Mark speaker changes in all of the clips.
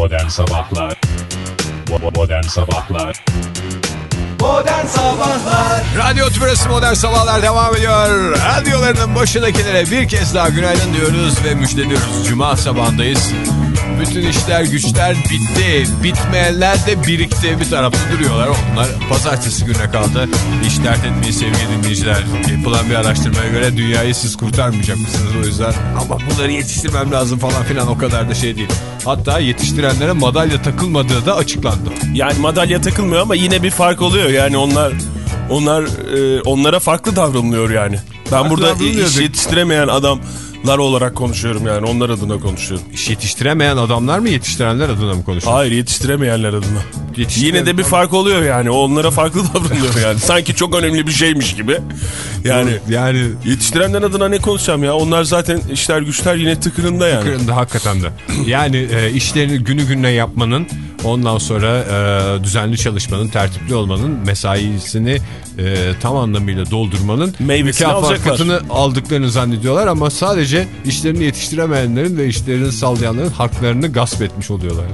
Speaker 1: Modern Sabahlar Modern Sabahlar
Speaker 2: Modern Sabahlar
Speaker 3: Radyo Tümrüt'ü Modern Sabahlar devam ediyor. Radyolarının başındakilere bir kez daha günaydın diyoruz ve müjdeliyoruz. Cuma sabahındayız. Bütün işler güçler bitti. Bitmeyenler de birikti. Bir tarafta duruyorlar. Onlar pazartesi güne kaldı. Hiç dert etmeyin sevgili dinleyiciler. Yapılan bir araştırmaya göre dünyayı siz kurtarmayacak mısınız o yüzden. Ama bunları yetiştirmem lazım falan filan o kadar da şey değil. Hatta yetiştirenlere madalya takılmadığı da açıklandı.
Speaker 4: Yani madalya takılmıyor ama yine bir fark oluyor. Yani onlar onlar e, onlara farklı davranılıyor yani. Ben
Speaker 3: Farklı
Speaker 4: burada iş yetiştiremeyen adamlar olarak konuşuyorum yani. Onlar adına konuşuyorum.
Speaker 3: İş yetiştiremeyen adamlar mı yetiştirenler adına mı konuşuyor?
Speaker 4: Hayır yetiştiremeyenler adına. Yine de bir fark oluyor yani. Onlara farklı davranılıyor yani. Sanki çok önemli bir şeymiş gibi. Yani
Speaker 3: Yani
Speaker 4: yetiştirenler adına ne konuşacağım ya? Onlar zaten işler güçler yine tıkırında yani.
Speaker 3: Kırında hakikaten de. Yani e, işlerini günü gününe yapmanın, ondan sonra e, düzenli çalışmanın, tertipli olmanın, mesaisini e, tam anlamıyla doldurmanın
Speaker 4: Meyvesini
Speaker 3: mükafatını aldıklarını zannediyorlar ama sadece işlerini yetiştiremeyenlerin ve işlerini sallayanların haklarını gasp etmiş oluyorlar.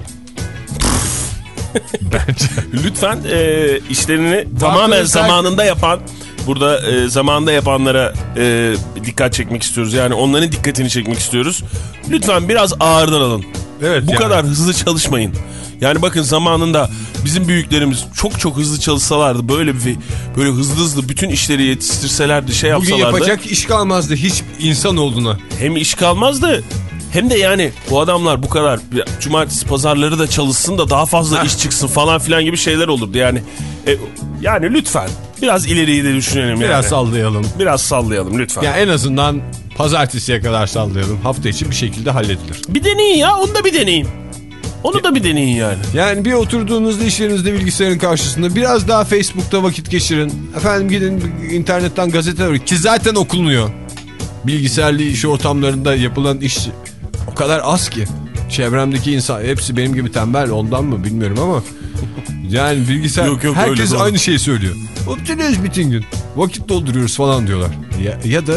Speaker 4: Lütfen e, işlerini tamamen
Speaker 3: özel-
Speaker 4: zamanında yapan burada e, zamanında yapanlara e, dikkat çekmek istiyoruz. Yani onların dikkatini çekmek istiyoruz. Lütfen biraz ağırdan alın.
Speaker 3: Evet
Speaker 4: Bu
Speaker 3: yani.
Speaker 4: kadar hızlı çalışmayın. Yani bakın zamanında bizim büyüklerimiz çok çok hızlı çalışsalardı böyle bir böyle hızlı hızlı bütün işleri yetiştirselerdi şey
Speaker 3: Bugün
Speaker 4: yapsalardı.
Speaker 3: yapacak iş kalmazdı hiç insan olduğuna.
Speaker 4: Hem iş kalmazdı hem de yani bu adamlar bu kadar cumartesi pazarları da çalışsın da daha fazla iş çıksın falan filan gibi şeyler olurdu. Yani e, yani lütfen biraz ileriyi de düşünelim
Speaker 3: Biraz
Speaker 4: yani.
Speaker 3: sallayalım.
Speaker 4: Biraz sallayalım lütfen.
Speaker 3: Yani en azından pazartesiye kadar sallayalım. Hafta içi bir şekilde halledilir.
Speaker 4: Bir deneyin ya onu da bir deneyin. Onu da bir deneyin yani.
Speaker 3: Yani bir oturduğunuzda iş yerinizde bilgisayarın karşısında biraz daha Facebook'ta vakit geçirin. Efendim gidin internetten gazete okuyun ki zaten okunuyor. Bilgisayarlı iş ortamlarında yapılan iş o kadar az ki. Çevremdeki insan hepsi benim gibi tembel ondan mı bilmiyorum ama yani bilgisayar
Speaker 4: Yok, yok,
Speaker 3: herkes aynı şeyi söylüyor. Oturuyoruz bütün gün. Vakit dolduruyoruz falan diyorlar. Ya, ya da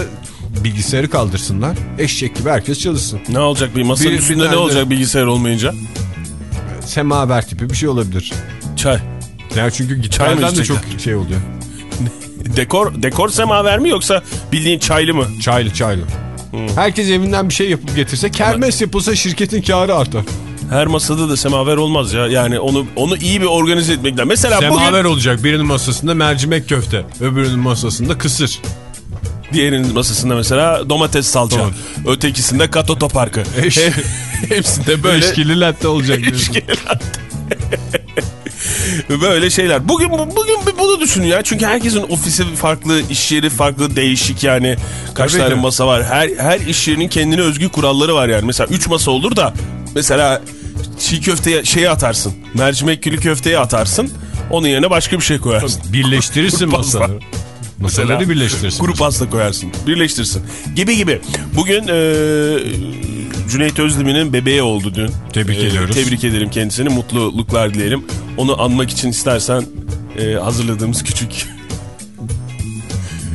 Speaker 3: bilgisayarı kaldırsınlar. Eşek gibi herkes çalışsın.
Speaker 4: Ne olacak bir masanın
Speaker 3: Bir-
Speaker 4: üstünde ne olacak bilgisayar olmayınca?
Speaker 3: Semaver tipi bir şey olabilir.
Speaker 4: Çay.
Speaker 3: Yani çünkü gitardan da çok şey oluyor.
Speaker 4: Dekor dekor semaver mi yoksa bildiğin çaylı mı?
Speaker 3: Çaylı çaylı. Herkes evinden bir şey yapıp getirse kermes yapılsa şirketin karı artar.
Speaker 4: Her masada da semaver olmaz ya. Yani onu onu iyi bir organize etmek lazım. Mesela
Speaker 3: Semaver
Speaker 4: bugün
Speaker 3: olacak birinin masasında mercimek köfte öbürünün masasında kısır.
Speaker 4: Diğerinin masasında mesela domates salça.
Speaker 3: Tamam.
Speaker 4: Ötekisinde katoto parkı.
Speaker 3: Eş-
Speaker 4: He- Hepsinde böyle
Speaker 3: Eşkili latte olacak. diyorsun.
Speaker 4: böyle şeyler. Bugün bu- bugün bir bunu düşün ya. Çünkü herkesin ofisi farklı, iş yeri farklı, değişik yani. Kaç
Speaker 3: Tabii
Speaker 4: tane
Speaker 3: ki.
Speaker 4: masa var. Her her iş yerinin kendine özgü kuralları var yani. Mesela 3 masa olur da mesela çiğ köfteye şeye atarsın. Mercimek külü köfteye atarsın. Onun yerine başka bir şey koyarsın.
Speaker 3: Birleştirirsin masaları. Masaları
Speaker 4: Mesela
Speaker 3: birleştirirsin.
Speaker 4: Kuru pasta koyarsın. Birleştirsin. Gibi gibi. Bugün eee Cüneyt Özdemir'in bebeği oldu dün.
Speaker 3: Tebrik
Speaker 4: Eee,
Speaker 3: ediyoruz.
Speaker 4: Tebrik ederim kendisini. Mutluluklar dileyelim. Onu anmak için istersen eee, hazırladığımız küçük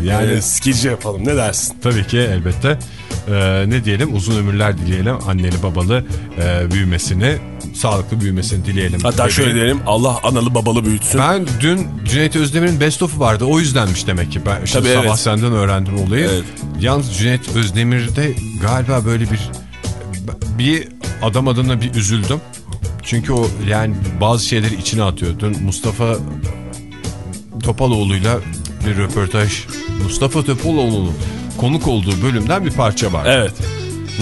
Speaker 3: Yani
Speaker 4: eee, skeci yapalım. Ne dersin?
Speaker 3: tabii ki elbette. Ee, ne diyelim uzun ömürler dileyelim anneli babalı e, büyümesini sağlıklı büyümesini dileyelim.
Speaker 4: Hatta şöyle diyelim. Allah analı babalı büyütsün.
Speaker 3: Ben dün Cüneyt Özdemir'in best of'u vardı. O yüzdenmiş demek ki. Ben işte sabah
Speaker 4: evet.
Speaker 3: senden öğrendim olayı.
Speaker 4: Evet.
Speaker 3: Yalnız Cüneyt Özdemir'de galiba böyle bir bir adam adına bir üzüldüm. Çünkü o yani bazı şeyleri içine atıyor. Dün Mustafa Topaloğlu'yla bir röportaj. Mustafa Topaloğlu'nun konuk olduğu bölümden bir parça var.
Speaker 4: Evet.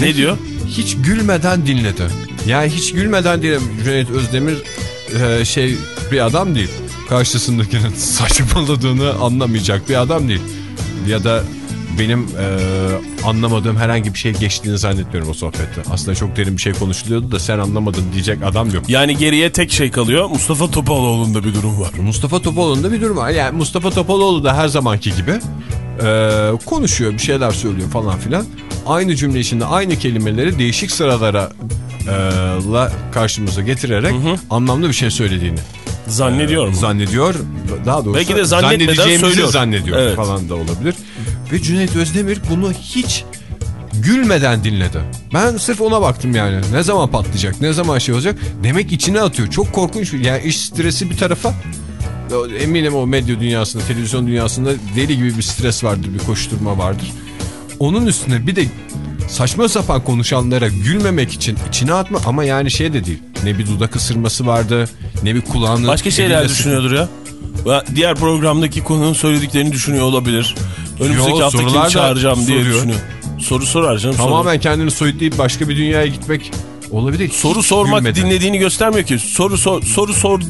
Speaker 4: Ne diyor?
Speaker 3: Hiç gülmeden dinledi. Yani hiç gülmeden dinledi. Cüneyt Özdemir e, şey bir adam değil. Karşısındakinin saçmaladığını anlamayacak bir adam değil. Ya da benim e, anlamadığım herhangi bir şey geçtiğini zannetmiyorum o sohbette. Aslında çok derin bir şey konuşuluyordu da sen anlamadın diyecek adam yok.
Speaker 4: Yani geriye tek şey kalıyor. Mustafa Topaloğlu'nda bir durum var.
Speaker 3: Mustafa Topaloğlu'nda bir durum var. Yani Mustafa Topaloğlu da her zamanki gibi e, konuşuyor, bir şeyler söylüyor falan filan. Aynı cümle içinde aynı kelimeleri değişik sıralara la karşımıza getirerek anlamlı bir şey söylediğini
Speaker 4: Zannediyor mu?
Speaker 3: zannediyor. Daha doğrusu
Speaker 4: Belki de
Speaker 3: zannedeceğimizi
Speaker 4: söylüyor.
Speaker 3: zannediyor
Speaker 4: Evet.
Speaker 3: falan da olabilir. Ve Cüneyt Özdemir bunu hiç gülmeden dinledi. Ben sırf ona baktım yani. Ne zaman patlayacak, ne zaman şey olacak. Demek içine atıyor. Çok korkunç. Yani iş stresi bir tarafa. Eminim o medya dünyasında, televizyon dünyasında deli gibi bir stres vardır, bir koşturma vardır. Onun üstüne bir de saçma sapan konuşanlara gülmemek için içine atma ama yani şey de değil. Ne bir dudak ısırması vardı, ne bir kulağını...
Speaker 4: Başka şeyler düşünüyordur ya. Diğer programdaki konunun söylediklerini düşünüyor olabilir. Önümüzdeki
Speaker 3: Yo,
Speaker 4: hafta kimi çağıracağım diye
Speaker 3: soruyor.
Speaker 4: düşünüyor. Soru sorar canım. soru.
Speaker 3: Tamamen kendini soyutlayıp başka bir dünyaya gitmek olabilir.
Speaker 4: Soru sormak
Speaker 3: gülmeden.
Speaker 4: dinlediğini göstermiyor ki. Soru sor, soru sor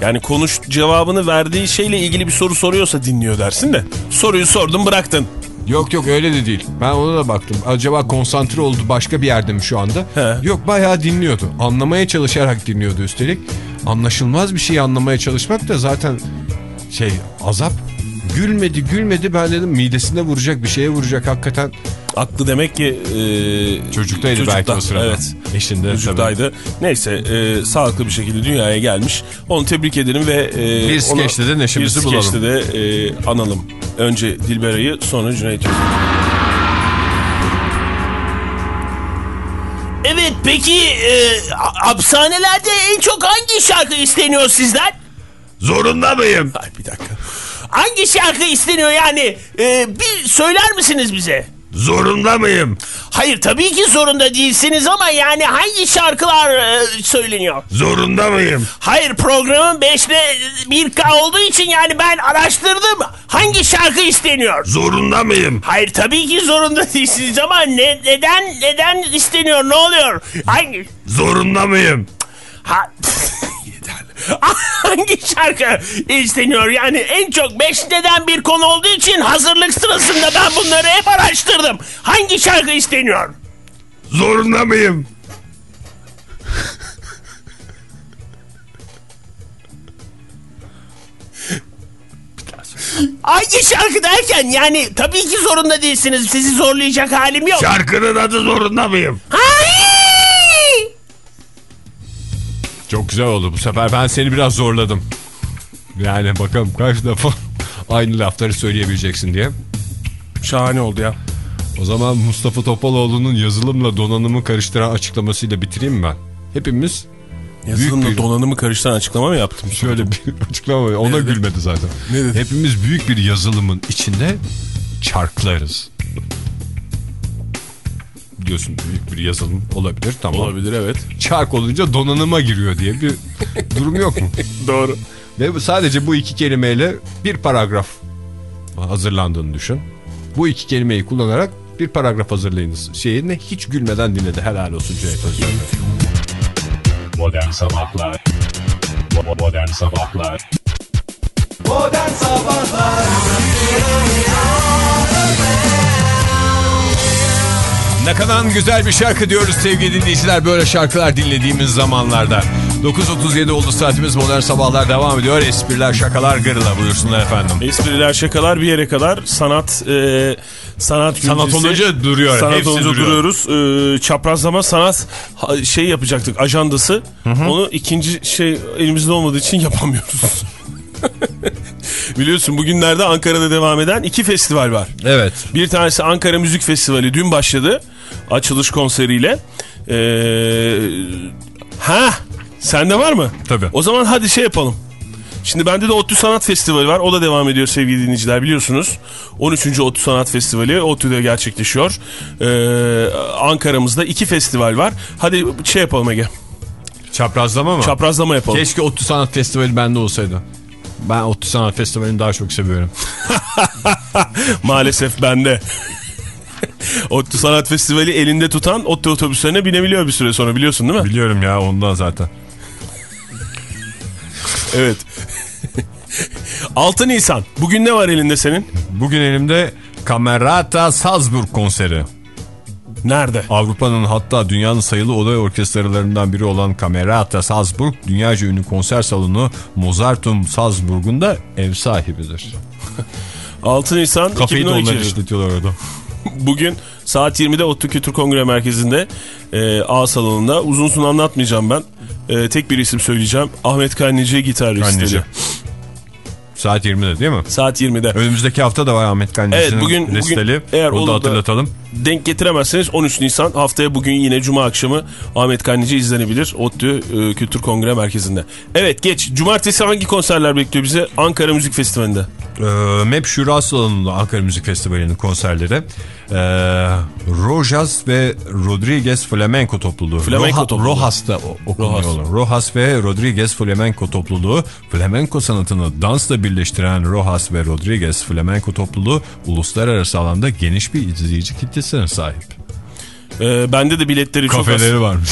Speaker 4: yani konuş cevabını verdiği şeyle ilgili bir soru soruyorsa dinliyor dersin de. Soruyu sordun bıraktın.
Speaker 3: Yok yok öyle de değil. Ben ona da baktım. Acaba konsantre oldu başka bir yerde mi şu anda?
Speaker 4: He.
Speaker 3: Yok bayağı dinliyordu. Anlamaya çalışarak dinliyordu üstelik. Anlaşılmaz bir şeyi anlamaya çalışmak da zaten şey azap. Gülmedi gülmedi ben dedim midesine vuracak bir şeye vuracak hakikaten.
Speaker 4: Aklı demek ki e,
Speaker 3: Çocuktaydı
Speaker 4: çocukta.
Speaker 3: belki o sırada.
Speaker 4: Evet.
Speaker 3: Eşinde
Speaker 4: Çocuktaydı. Neyse e, sağlıklı bir şekilde dünyaya gelmiş. Onu tebrik edelim ve e,
Speaker 3: Bir skeçte de neşemizi
Speaker 4: bir
Speaker 3: bulalım.
Speaker 4: skeçte de e, analım. Önce Dilberay'ı sonra Cüneyt Özgür.
Speaker 5: Evet peki e, ha- hapishanelerde en çok hangi şarkı isteniyor sizden?
Speaker 3: Zorunda mıyım?
Speaker 4: Ay bir dakika.
Speaker 5: Hangi şarkı isteniyor yani? E, bir söyler misiniz bize?
Speaker 3: Zorunda mıyım?
Speaker 5: Hayır tabii ki zorunda değilsiniz ama yani hangi şarkılar e, söyleniyor?
Speaker 3: Zorunda mıyım?
Speaker 5: Hayır programın 5'te 1K olduğu için yani ben araştırdım. Hangi şarkı isteniyor?
Speaker 3: Zorunda mıyım?
Speaker 5: Hayır tabii ki zorunda değilsiniz ama ne, neden neden isteniyor ne oluyor? Hangi
Speaker 3: Zorunda mıyım?
Speaker 5: ha, hangi şarkı isteniyor? Yani en çok 5 neden bir konu olduğu için hazırlık sırasında ben bunları hep araştırdım. Hangi şarkı isteniyor?
Speaker 3: Zorunda mıyım?
Speaker 5: Hangi şarkı derken yani tabii ki zorunda değilsiniz. Sizi zorlayacak halim yok.
Speaker 3: Şarkının adı zorunda mıyım? Çok güzel oldu bu sefer. Ben seni biraz zorladım. Yani bakalım kaç defa aynı lafları söyleyebileceksin diye.
Speaker 4: Şahane oldu ya.
Speaker 3: O zaman Mustafa Topaloğlu'nun yazılımla donanımı karıştıran açıklamasıyla bitireyim ben? Hepimiz
Speaker 4: Yazılımla
Speaker 3: bir-
Speaker 4: donanımı karıştıran açıklama mı yaptım?
Speaker 3: şöyle bir açıklama. Ona gülmedi zaten.
Speaker 4: Ne dedi?
Speaker 3: Hepimiz büyük bir yazılımın içinde çarklarız. Diyorsun büyük bir yazılım olabilir tamam.
Speaker 4: Olabilir evet.
Speaker 3: Çark olunca donanıma giriyor diye bir durum yok mu?
Speaker 4: Doğru.
Speaker 3: Ve sadece bu iki kelimeyle bir paragraf hazırlandığını düşün. Bu iki kelimeyi kullanarak bir paragraf hazırlayınız. Şeyini hiç gülmeden dinledi. Helal olsun Cüneyt Özcan.
Speaker 1: Modern Sabahlar Modern Sabahlar
Speaker 2: Modern Sabahlar
Speaker 3: Ne kadar güzel bir şarkı diyoruz sevgili dinleyiciler. Böyle şarkılar dinlediğimiz zamanlarda. 9.37 oldu saatimiz modern sabahlar devam ediyor. Espriler şakalar gırla buyursunlar efendim.
Speaker 4: Espriler şakalar bir yere kadar sanat e, sanat
Speaker 3: Sanat
Speaker 4: güncesi-
Speaker 3: olunca duruyor,
Speaker 4: Sanat
Speaker 3: hepsi
Speaker 4: olunca
Speaker 3: duruyor.
Speaker 4: duruyoruz. E, çaprazlama sanat şey yapacaktık ajandası. Onu ikinci şey elimizde olmadığı için yapamıyoruz. Biliyorsun bugünlerde Ankara'da devam eden iki festival var.
Speaker 3: Evet.
Speaker 4: Bir tanesi Ankara Müzik Festivali dün başladı. Açılış konseriyle. Ee, ha, sende var mı?
Speaker 3: Tabii.
Speaker 4: O zaman hadi şey yapalım. Şimdi bende de ODTÜ Sanat Festivali var. O da devam ediyor sevgili dinleyiciler biliyorsunuz. 13. ODTÜ Sanat Festivali ODTÜ'de gerçekleşiyor. Ee, Ankara'mızda iki festival var. Hadi şey yapalım Ege.
Speaker 3: Çaprazlama mı?
Speaker 4: Çaprazlama yapalım.
Speaker 3: Keşke ODTÜ Sanat Festivali bende olsaydı. Ben ODTÜ Sanat Festivali'ni daha çok seviyorum.
Speaker 4: Maalesef bende. ODTÜ Sanat Festivali elinde tutan ODTÜ otobüslerine binebiliyor bir süre sonra biliyorsun değil mi?
Speaker 3: Biliyorum ya ondan zaten.
Speaker 4: Evet. 6 Nisan. Bugün ne var elinde senin?
Speaker 3: Bugün elimde Camerata Salzburg konseri.
Speaker 4: Nerede?
Speaker 3: Avrupa'nın hatta dünyanın sayılı olay orkestralarından biri olan Camerata Salzburg, dünyaca ünlü konser salonu Mozartum Salzburg'un da ev sahibidir.
Speaker 4: 6 Nisan
Speaker 3: Kafeyi de
Speaker 4: 2012.
Speaker 3: onlar işletiyorlar orada.
Speaker 4: Bugün saat 20'de ODTÜ Kültür Kongre Merkezi'nde e, A salonunda. Uzun uzun anlatmayacağım ben. E, tek bir isim söyleyeceğim. Ahmet Kanneci gitar
Speaker 3: Kanneci.
Speaker 4: istedi.
Speaker 3: Saat 20'de değil mi?
Speaker 4: Saat 20'de.
Speaker 3: Önümüzdeki hafta da var Ahmet Kancı'nın
Speaker 4: Evet bugün,
Speaker 3: listeli.
Speaker 4: bugün eğer
Speaker 3: Bunu da hatırlatalım.
Speaker 4: denk getiremezseniz 13 Nisan haftaya bugün yine Cuma akşamı Ahmet Kanlıcı izlenebilir ODTÜ e, Kültür Kongre Merkezi'nde. Evet geç. Cumartesi hangi konserler bekliyor bize? Ankara Müzik Festivali'nde.
Speaker 3: Ee, MEP Şura Salonu'nda Ankara Müzik Festivali'nin konserleri. Ee, Rojas ve Rodriguez Flamenco topluluğu.
Speaker 4: Flamenco
Speaker 3: Roha-
Speaker 4: topluluğu.
Speaker 3: Rohas'ta o- okunuyor.
Speaker 4: Rojas.
Speaker 3: Rojas ve Rodriguez Flamenco topluluğu. Flamenco sanatını dansla birleştiren Rojas ve Rodriguez Flamenco topluluğu uluslararası alanda geniş bir izleyici kitlesine sahip.
Speaker 4: Ee, bende de biletleri çok az.
Speaker 3: Kafeleri varmış.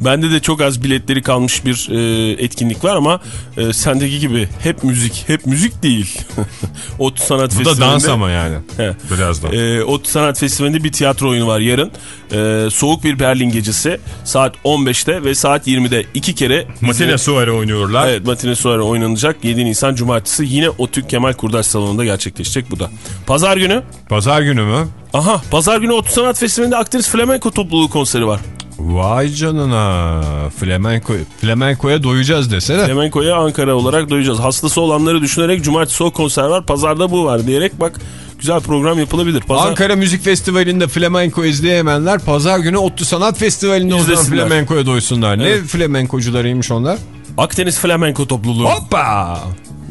Speaker 4: Bende de çok az biletleri kalmış bir e, etkinlik var ama e, sendeki gibi hep müzik, hep müzik değil. Ot Sanat
Speaker 3: Bu da
Speaker 4: Festivali'nde.
Speaker 3: dans ama yani.
Speaker 4: He.
Speaker 3: Biraz da.
Speaker 4: E, Ot Sanat Festivali'nde bir tiyatro oyunu var yarın. E, Soğuk bir Berlin gecesi saat 15'te ve saat 20'de iki kere
Speaker 3: Matine Suare oynuyorlar.
Speaker 4: Evet matine sonra oynanacak 7 Nisan Cumartesi yine Otük Kemal Kurdaş Salonu'nda gerçekleşecek bu da. Pazar günü
Speaker 3: Pazar günü mü?
Speaker 4: aha pazar günü Otü Sanat Festivali'nde Akdeniz Flamenco topluluğu konseri var.
Speaker 3: Vay canına. Flamenco, flamenco'ya doyacağız desene.
Speaker 4: Flamenco'ya Ankara olarak doyacağız. Hastası olanları düşünerek cumartesi o konser var pazarda bu var diyerek bak güzel program yapılabilir. Pazar...
Speaker 3: Ankara Müzik Festivali'nde flamenco izleyemeyenler pazar günü Ottu Sanat Festivali'nde o zaman flamenco'ya doysunlar.
Speaker 4: Evet.
Speaker 3: Ne flamenkocularıymış onlar?
Speaker 4: Akdeniz Flamenco topluluğu.
Speaker 3: Hoppa!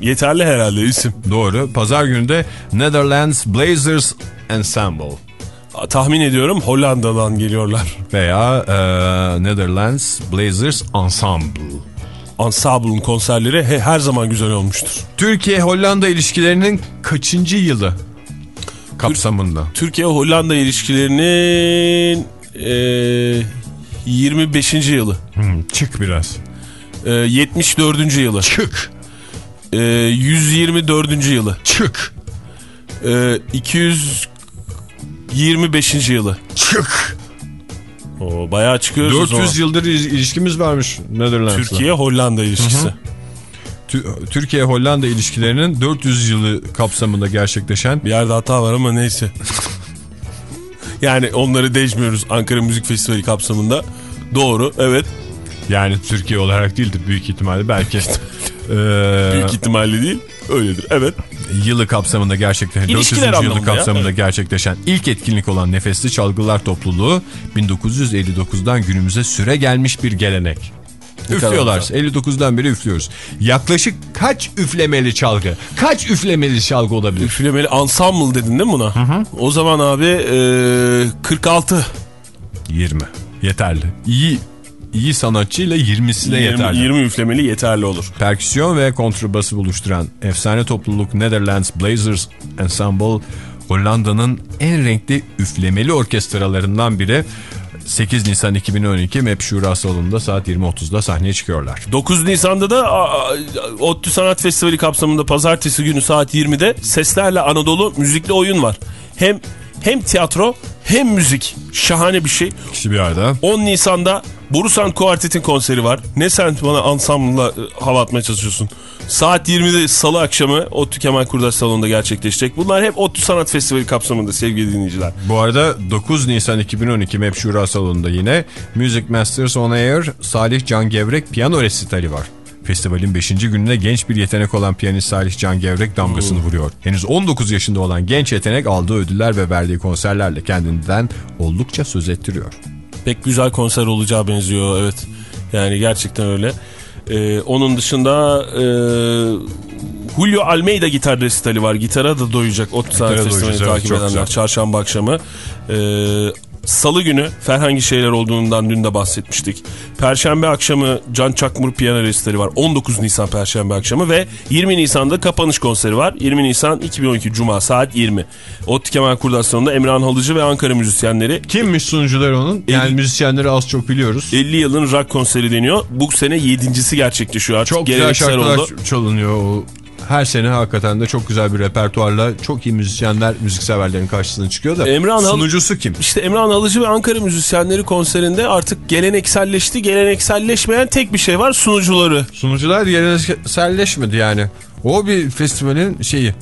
Speaker 4: Yeterli herhalde isim.
Speaker 3: Doğru. Pazar günü de Netherlands Blazers Ensemble
Speaker 4: tahmin ediyorum Hollanda'dan geliyorlar.
Speaker 3: Veya e, Netherlands Blazers Ensemble.
Speaker 4: Ensemble'ın konserleri he, her zaman güzel olmuştur.
Speaker 3: Türkiye-Hollanda ilişkilerinin kaçıncı yılı kapsamında?
Speaker 4: Türkiye-Hollanda ilişkilerinin e, 25. yılı.
Speaker 3: Hmm, çık biraz.
Speaker 4: E, 74. yılı.
Speaker 3: Çık.
Speaker 4: E, 124. yılı.
Speaker 3: Çık.
Speaker 4: E, 200 25. yılı.
Speaker 3: Çık.
Speaker 4: Oo, bayağı çıkıyoruz
Speaker 3: 400 yıldır ilişkimiz varmış Netherlands'la.
Speaker 4: Türkiye-Hollanda ilişkisi.
Speaker 3: Hı -hı. Türkiye-Hollanda ilişkilerinin 400 yılı kapsamında gerçekleşen...
Speaker 4: Bir yerde hata var ama neyse. yani onları değişmiyoruz Ankara Müzik Festivali kapsamında. Doğru, evet.
Speaker 3: Yani Türkiye olarak değildi büyük ihtimalle belki Ee,
Speaker 4: Büyük ihtimalle değil. Öyledir evet.
Speaker 3: yılı kapsamında gerçekleşen 400.
Speaker 4: İlişkiler
Speaker 3: yılı
Speaker 4: ya,
Speaker 3: kapsamında
Speaker 4: evet.
Speaker 3: gerçekleşen ilk etkinlik olan Nefesli Çalgılar Topluluğu 1959'dan günümüze süre gelmiş bir gelenek. Üflüyorlar. 59'dan beri üflüyoruz. Yaklaşık kaç üflemeli çalgı? Kaç üflemeli çalgı olabilir?
Speaker 4: Üflemeli ensemble dedin değil mi buna? O zaman abi e, 46.
Speaker 3: 20. Yeterli. İyi iyi sanatçıyla 20'sine
Speaker 4: 20,
Speaker 3: yeterli.
Speaker 4: 20 üflemeli yeterli olur.
Speaker 3: Perküsyon ve kontrbası buluşturan efsane topluluk Netherlands Blazers Ensemble Hollanda'nın en renkli üflemeli orkestralarından biri 8 Nisan 2012 MEP Şura Salonu'nda saat 20.30'da sahneye çıkıyorlar.
Speaker 4: 9 Nisan'da da ODTÜ Sanat Festivali kapsamında pazartesi günü saat 20'de Seslerle Anadolu müzikli oyun var. Hem hem tiyatro hem müzik. Şahane bir şey.
Speaker 3: İkisi bir arada.
Speaker 4: 10 Nisan'da Borusan Kuartet'in konseri var. Ne sen bana ansambla e, hava atmaya çalışıyorsun. Saat 20'de salı akşamı ODTÜ Kemal Kurdaş Salonu'nda gerçekleşecek. Bunlar hep ODTÜ Sanat Festivali kapsamında sevgili dinleyiciler.
Speaker 3: Bu arada 9 Nisan 2012 MEP Şura Salonu'nda yine Music Masters On Air Salih Can Gevrek piyano resitali var. Festivalin 5. gününe genç bir yetenek olan piyanist Salih Can Gevrek damgasını vuruyor. Henüz 19 yaşında olan genç yetenek aldığı ödüller ve verdiği konserlerle kendinden oldukça söz ettiriyor.
Speaker 4: Pek güzel konser olacağı benziyor evet. Yani gerçekten öyle. Ee, onun dışında e, Julio Almeida gitar resitali var. Gitara da doyacak. O saat
Speaker 3: doyacağız,
Speaker 4: festivalini takip edenler.
Speaker 3: güzel.
Speaker 4: Çarşamba akşamı. Ee, Salı günü Ferhangi şeyler olduğundan dün de bahsetmiştik. Perşembe akşamı Can Çakmur piyano resitali var. 19 Nisan Perşembe akşamı ve 20 Nisan'da kapanış konseri var. 20 Nisan 2012 Cuma saat 20. ODTÜ Kemal Kurdasyon'da Emrah Halıcı ve Ankara müzisyenleri
Speaker 3: Kimmiş sunucuları onun? Yani
Speaker 4: Elli-
Speaker 3: müzisyenleri az çok biliyoruz.
Speaker 4: 50 yılın rock konseri deniyor. Bu sene yedincisi gerçekleşiyor artık.
Speaker 3: Çok güzel şarkılar
Speaker 4: oldu.
Speaker 3: çalınıyor. O her sene hakikaten de çok güzel bir repertuarla çok iyi müzisyenler müzikseverlerin karşısına çıkıyor da
Speaker 4: Emre Anal-
Speaker 3: sunucusu kim?
Speaker 4: İşte Emrah Alıcı ve Ankara müzisyenleri konserinde artık gelenekselleşti. Gelenekselleşmeyen tek bir şey var sunucuları.
Speaker 3: Sunucular gelenekselleşmedi yani. O bir festivalin şeyi.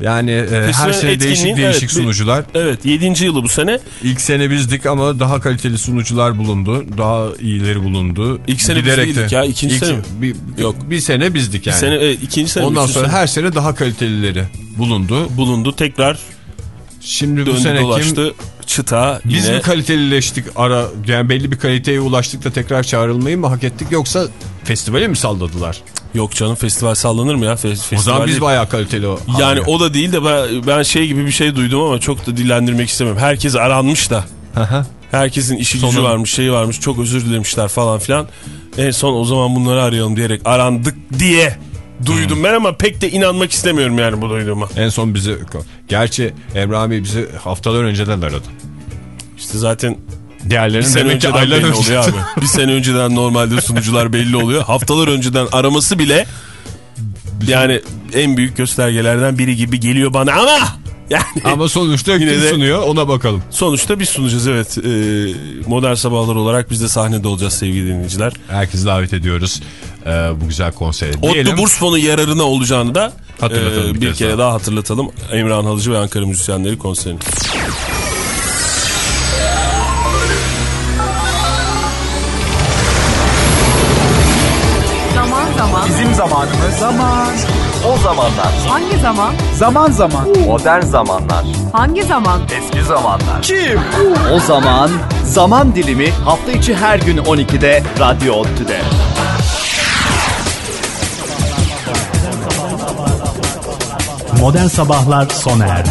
Speaker 3: Yani e, her sene değişik
Speaker 4: etkinliği,
Speaker 3: değişik
Speaker 4: evet, bir-
Speaker 3: sunucular.
Speaker 4: Evet 7. yılı bu sene.
Speaker 3: İlk sene bizdik ama daha kaliteli sunucular bulundu. Daha iyileri bulundu.
Speaker 4: İlk sene biz
Speaker 3: Giderek
Speaker 4: değildik ya, ikinci sene mi?
Speaker 3: Bir,
Speaker 4: Yok.
Speaker 3: Bir sene bizdik yani.
Speaker 4: Sene, evet, ikinci sene.
Speaker 3: Ondan sonra
Speaker 4: sene
Speaker 3: her sene daha kalitelileri bulundu.
Speaker 4: bulundu. Tekrar
Speaker 3: Şimdi bu sene kim?
Speaker 4: dolaştı. Çıta
Speaker 3: Biz
Speaker 4: yine.
Speaker 3: mi kalitelileştik ara yani belli bir kaliteye ulaştık da tekrar çağrılmayı mı hak ettik yoksa festivale mi salladılar?
Speaker 4: Yok canım festival sallanır mı ya? Fe-
Speaker 3: O
Speaker 4: festival
Speaker 3: zaman biz bayağı kaliteli o.
Speaker 4: Yani
Speaker 3: abi.
Speaker 4: o da değil de ben, ben şey gibi bir şey duydum ama çok da dillendirmek istemiyorum. Herkes aranmış da. Herkesin işi gücü
Speaker 3: Sonu-
Speaker 4: varmış, şeyi varmış. Çok özür dilemişler falan filan. En son o zaman bunları arayalım diyerek arandık diye duydum
Speaker 3: Hmm.
Speaker 4: ben ama pek de inanmak istemiyorum yani bu duyduğuma.
Speaker 3: En son bizi gerçi Emre abi bizi haftalar önceden aradı.
Speaker 4: İşte zaten bir
Speaker 3: Diğerlerinin
Speaker 4: sene
Speaker 3: demek
Speaker 4: önceden belli
Speaker 3: önce.
Speaker 4: oluyor abi. Bir sene önceden normalde sunucular belli oluyor. Haftalar önceden araması bile yani en büyük göstergelerden biri gibi geliyor bana ama yani
Speaker 3: Ama sonuçta
Speaker 4: Yine
Speaker 3: kim
Speaker 4: de-
Speaker 3: sunuyor ona bakalım.
Speaker 4: sonuçta biz sunacağız evet. Ee, modern sabahlar olarak biz de sahnede olacağız sevgili dinleyiciler.
Speaker 3: Herkesi davet ediyoruz e, bu güzel konsere.
Speaker 4: Otlu. Burs Fonu yararına olacağını da
Speaker 3: Hatırlatalım
Speaker 4: e,
Speaker 3: bir
Speaker 4: bir kere
Speaker 3: daha.
Speaker 4: daha. hatırlatalım. Emrah'ın Halıcı ve Ankara Müzisyenleri konserini.
Speaker 6: Zaman zaman.
Speaker 2: Bizim zamanımız zaman. O zamanlar.
Speaker 6: Hangi zaman?
Speaker 2: Zaman zaman. Modern zamanlar.
Speaker 6: Hangi zaman?
Speaker 2: Eski zamanlar. Kim?
Speaker 7: O zaman zaman dilimi hafta içi her gün 12'de Radyo Ottu'da.
Speaker 8: Modern Sabahlar sona erdi.